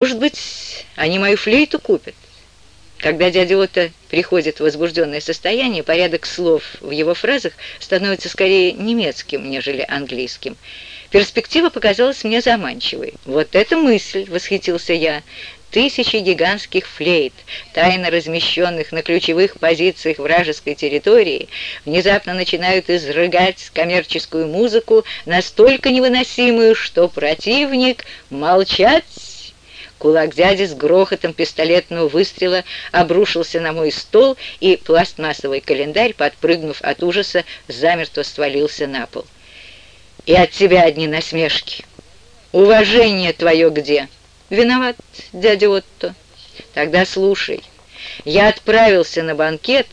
Может быть, они мою флейту купят? Когда дядя Отто приходит в возбужденное состояние, порядок слов в его фразах становится скорее немецким, нежели английским. Перспектива показалась мне заманчивой. «Вот эта мысль!» — восхитился я. Тысячи гигантских флейт, тайно размещенных на ключевых позициях вражеской территории, внезапно начинают изрыгать коммерческую музыку, настолько невыносимую, что противник молчать Кулак дяди с грохотом пистолетного выстрела обрушился на мой стол, и пластмассовый календарь, подпрыгнув от ужаса, замертво свалился на пол. «И от тебя одни насмешки. Уважение твое где?» «Виноват, дядя Отто». «Тогда слушай. Я отправился на банкет...»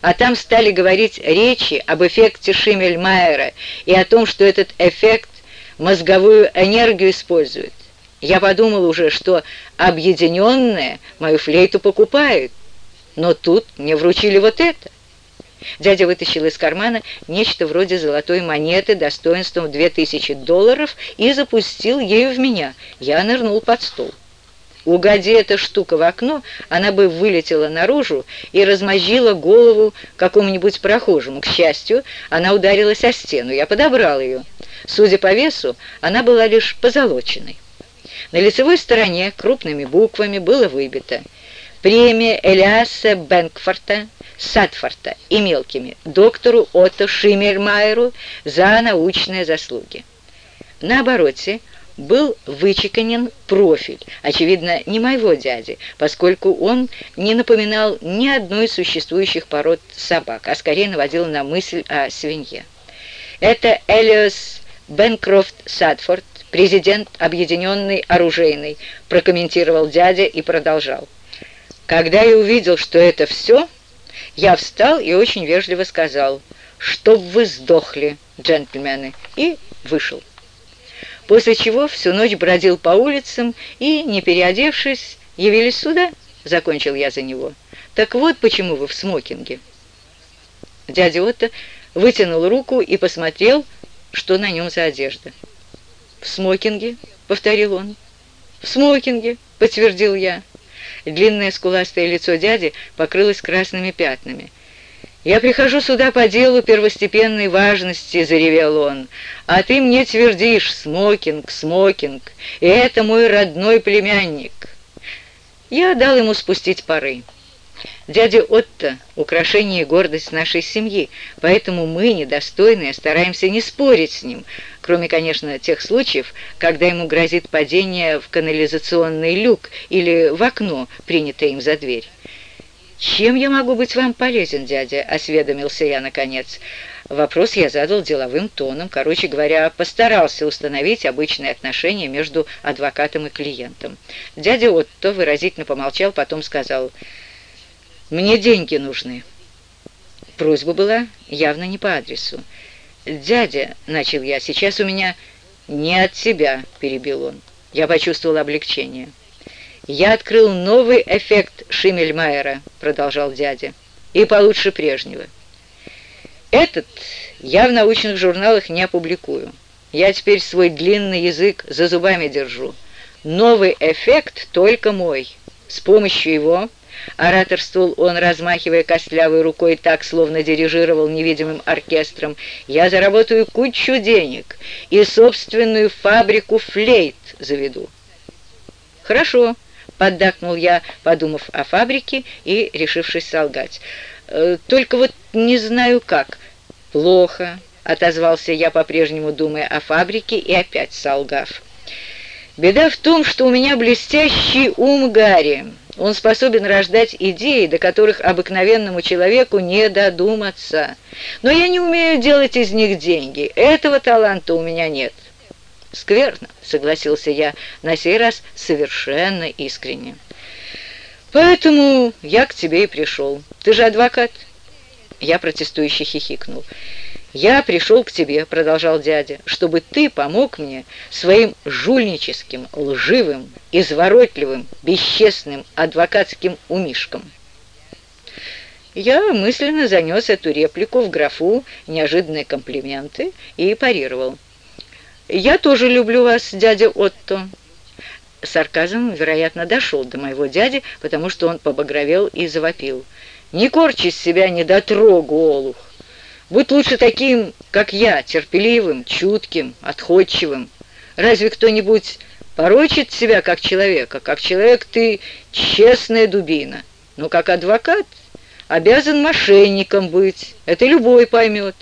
а там стали говорить речи об эффекте Шиммельмайера и о том, что этот эффект мозговую энергию использует. Я подумал уже, что объединенные мою флейту покупают, но тут мне вручили вот это. Дядя вытащил из кармана нечто вроде золотой монеты достоинством 2000 долларов и запустил ею в меня. Я нырнул под стол. Угоди эта штука в окно, она бы вылетела наружу и размозжила голову какому-нибудь прохожему. К счастью, она ударилась о стену. Я подобрал ее. Судя по весу, она была лишь позолоченной. На лицевой стороне крупными буквами было выбито «Премия Элиаса Бенкфорта, Садфорта» и мелкими «Доктору Отто Шиммермайеру за научные заслуги». На обороте был вычеканен профиль, очевидно, не моего дяди, поскольку он не напоминал ни одной из существующих пород собак, а скорее наводил на мысль о свинье. Это Элиос Бенкрофт Садфорд, президент Объединенной Оружейной, прокомментировал дядя и продолжал. Когда я увидел, что это все, я встал и очень вежливо сказал, «Чтоб вы сдохли, джентльмены», и вышел. После чего всю ночь бродил по улицам и, не переодевшись, явились сюда, закончил я за него. Так вот почему вы в смокинге. Дядя Отто вытянул руку и посмотрел, что на нем за одежда. «В смокинге», — повторил он. «В смокинге», — подтвердил я. Длинное скуластое лицо дяди покрылось красными пятнами. «Я прихожу сюда по делу первостепенной важности», — заревел он. «А ты мне твердишь, смокинг, смокинг, и это мой родной племянник». Я дал ему спустить пары. Дядя Отто — украшение и гордость нашей семьи, поэтому мы, недостойные, стараемся не спорить с ним, кроме, конечно, тех случаев, когда ему грозит падение в канализационный люк или в окно, принятое им за дверь. «Чем я могу быть вам полезен, дядя?» — осведомился я наконец. Вопрос я задал деловым тоном, короче говоря, постарался установить обычные отношения между адвокатом и клиентом. Дядя Отто выразительно помолчал, потом сказал мне деньги нужны». Просьба была явно не по адресу. «Дядя», — начал я, — «сейчас у меня...» «Не от себя», — перебил он. Я почувствовал облегчение. «Я открыл новый эффект Шиммельмайера», — продолжал дядя, — «и получше прежнего. Этот я в научных журналах не опубликую. Я теперь свой длинный язык за зубами держу. Новый эффект только мой. С помощью его Ораторствовал он, размахивая костлявой рукой так, словно дирижировал невидимым оркестром. «Я заработаю кучу денег и собственную фабрику флейт заведу». «Хорошо», — поддакнул я, подумав о фабрике и решившись солгать. «Э, «Только вот не знаю как». «Плохо», — отозвался я, по-прежнему думая о фабрике и опять солгав. «Беда в том, что у меня блестящий ум Гарри». Он способен рождать идеи, до которых обыкновенному человеку не додуматься. Но я не умею делать из них деньги. Этого таланта у меня нет. «Скверно», — согласился я, на сей раз совершенно искренне. «Поэтому я к тебе и пришел. Ты же адвокат». Я протестующе хихикнул. «Я пришел к тебе», — продолжал дядя, «чтобы ты помог мне своим жульническим, лживым, изворотливым, бесчестным адвокатским умишкам». Я мысленно занес эту реплику в графу «Неожиданные комплименты» и парировал. «Я тоже люблю вас, дядя Отто. Сарказм, вероятно, дошел до моего дяди, потому что он побагровел и завопил. «Не корчи себя недотрогу, Олух! Будь лучше таким, как я, терпеливым, чутким, отходчивым. Разве кто-нибудь порочит себя как человека? Как человек ты честная дубина, но как адвокат обязан мошенником быть, это любой поймет».